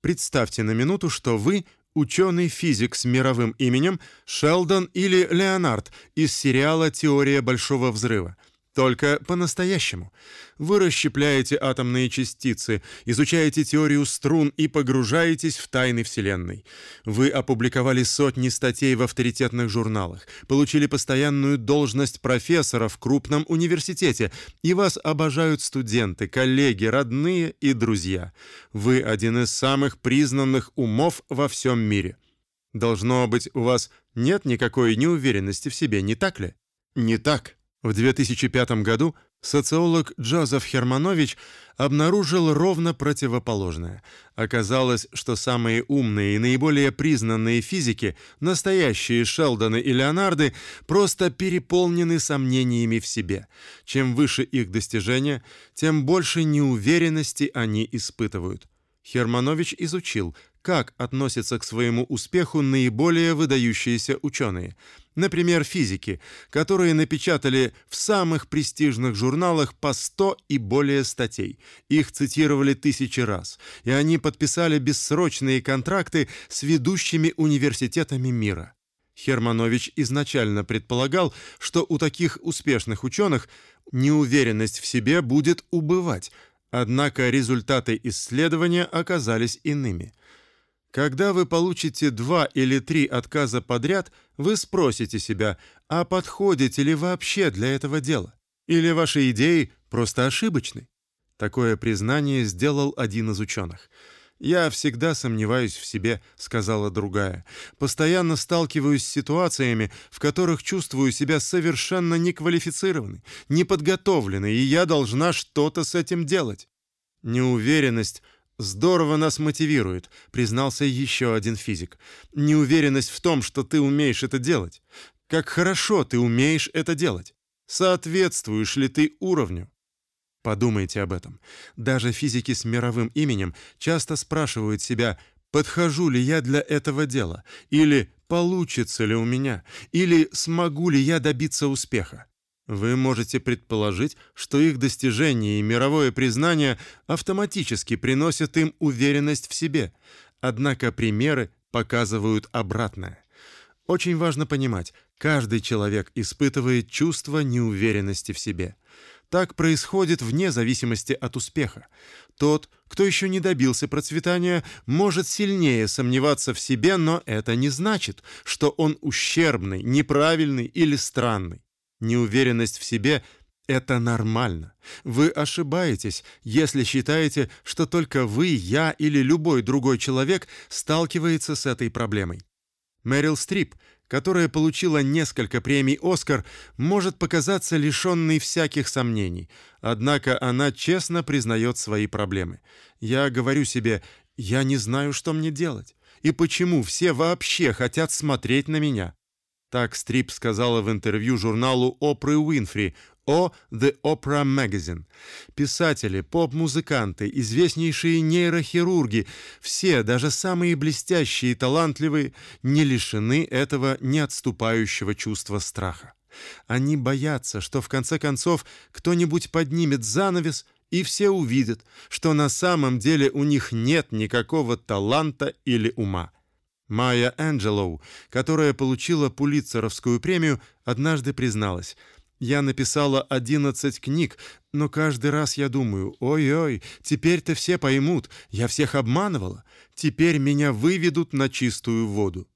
Представьте на минуту, что вы ученый-физик с мировым именем Шелдон или Леонард из сериала Теория большого взрыва. Только по-настоящему. Вы расщепляете атомные частицы, изучаете теорию струн и погружаетесь в тайны Вселенной. Вы опубликовали сотни статей в авторитетных журналах, получили постоянную должность профессора в крупном университете, и вас обожают студенты, коллеги, родные и друзья. Вы один из самых признанных умов во всем мире. Должно быть, у вас нет никакой неуверенности в себе, не так ли? Не так. В 2005 году социолог Джозеф Херманович обнаружил ровно противоположное. Оказалось, что самые умные и наиболее признанные физики, настоящие Шелдоны и Леонарды, просто переполнены сомнениями в себе. Чем выше их достижения, тем больше неуверенности они испытывают. Херманович изучил, как относятся к своему успеху наиболее выдающиеся ученые, например, физики, которые напечатали в самых престижных журналах по 100 и более статей. Их цитировали тысячи раз, и они подписали бессрочные контракты с ведущими университетами мира. Херманович изначально предполагал, что у таких успешных ученых неуверенность в себе будет убывать, однако результаты исследования оказались иными. Когда вы получите два или три отказа подряд, вы спросите себя, а подходите ли вообще для этого дела? Или ваши идеи просто ошибочны? Такое признание сделал один из ученых. Я всегда сомневаюсь в себе, сказала другая. Постоянно сталкиваюсь с ситуациями, в которых чувствую себя совершенно неквалифицированной, неподготовленной, и я должна что-то с этим делать. Неуверенность Здорово нас мотивирует, признался еще один физик. Неуверенность в том, что ты умеешь это делать. Как хорошо ты умеешь это делать. Соответствуешь ли ты уровню? Подумайте об этом. Даже физики с мировым именем часто спрашивают себя: подхожу ли я для этого дела или получится ли у меня или смогу ли я добиться успеха. Вы можете предположить, что их достижения и мировое признание автоматически приносят им уверенность в себе. Однако примеры показывают обратное. Очень важно понимать, каждый человек испытывает чувство неуверенности в себе. Так происходит вне зависимости от успеха. Тот, кто еще не добился процветания, может сильнее сомневаться в себе, но это не значит, что он ущербный, неправильный или странный. Неуверенность в себе это нормально. Вы ошибаетесь, если считаете, что только вы, я или любой другой человек сталкивается с этой проблемой. Мэрил Стрип, которая получила несколько премий Оскар, может показаться лишенной всяких сомнений, однако она честно признает свои проблемы. Я говорю себе: я не знаю, что мне делать, и почему все вообще хотят смотреть на меня. Так Стрип сказала в интервью журналу Опры Уинфри о The Oprah Magazine. Писатели, поп-музыканты, известнейшие нейрохирурги, все, даже самые блестящие и талантливые, не лишены этого неотступающего чувства страха. Они боятся, что в конце концов кто-нибудь поднимет занавес и все увидят, что на самом деле у них нет никакого таланта или ума. Майя Энджелоу, которая получила Пулитцеровскую премию, однажды призналась: "Я написала 11 книг, но каждый раз я думаю: ой-ой, теперь-то все поймут, я всех обманывала. Теперь меня выведут на чистую воду".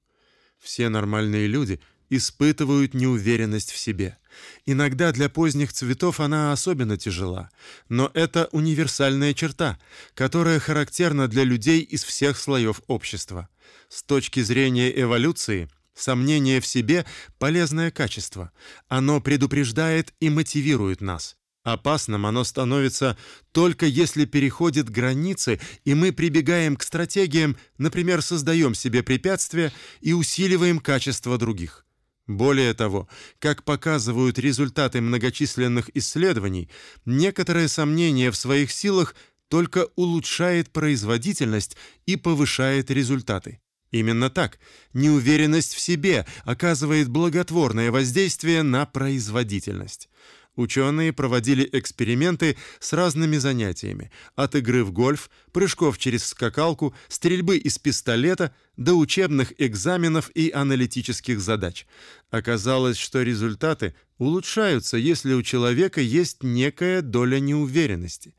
Все нормальные люди испытывают неуверенность в себе. Иногда для поздних цветов она особенно тяжела, но это универсальная черта, которая характерна для людей из всех слоев общества. С точки зрения эволюции, сомнение в себе полезное качество. Оно предупреждает и мотивирует нас. Опасным оно становится только если переходит границы, и мы прибегаем к стратегиям, например, создаем себе препятствия и усиливаем качество других. Более того, как показывают результаты многочисленных исследований, некоторое сомнение в своих силах только улучшает производительность и повышает результаты. Именно так, неуверенность в себе оказывает благотворное воздействие на производительность. Ученые проводили эксперименты с разными занятиями: от игры в гольф, прыжков через скакалку, стрельбы из пистолета до учебных экзаменов и аналитических задач. Оказалось, что результаты улучшаются, если у человека есть некая доля неуверенности.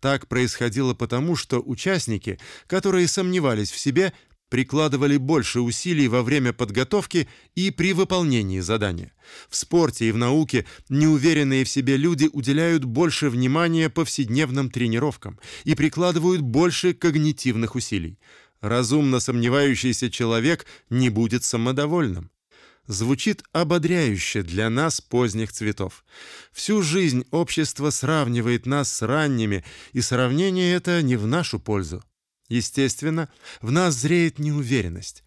Так происходило потому, что участники, которые сомневались в себе, прикладывали больше усилий во время подготовки и при выполнении задания. В спорте и в науке неуверенные в себе люди уделяют больше внимания повседневным тренировкам и прикладывают больше когнитивных усилий. Разумно сомневающийся человек не будет самодовольным. Звучит ободряюще для нас поздних цветов. Всю жизнь общество сравнивает нас с ранними, и сравнение это не в нашу пользу. Естественно, в нас зреет неуверенность,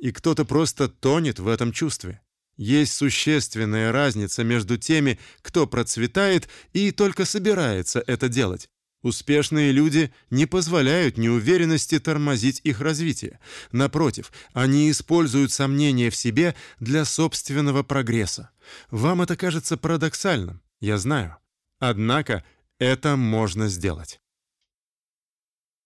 и кто-то просто тонет в этом чувстве. Есть существенная разница между теми, кто процветает и только собирается это делать. Успешные люди не позволяют неуверенности тормозить их развитие. Напротив, они используют сомнения в себе для собственного прогресса. Вам это кажется парадоксальным, я знаю. Однако это можно сделать.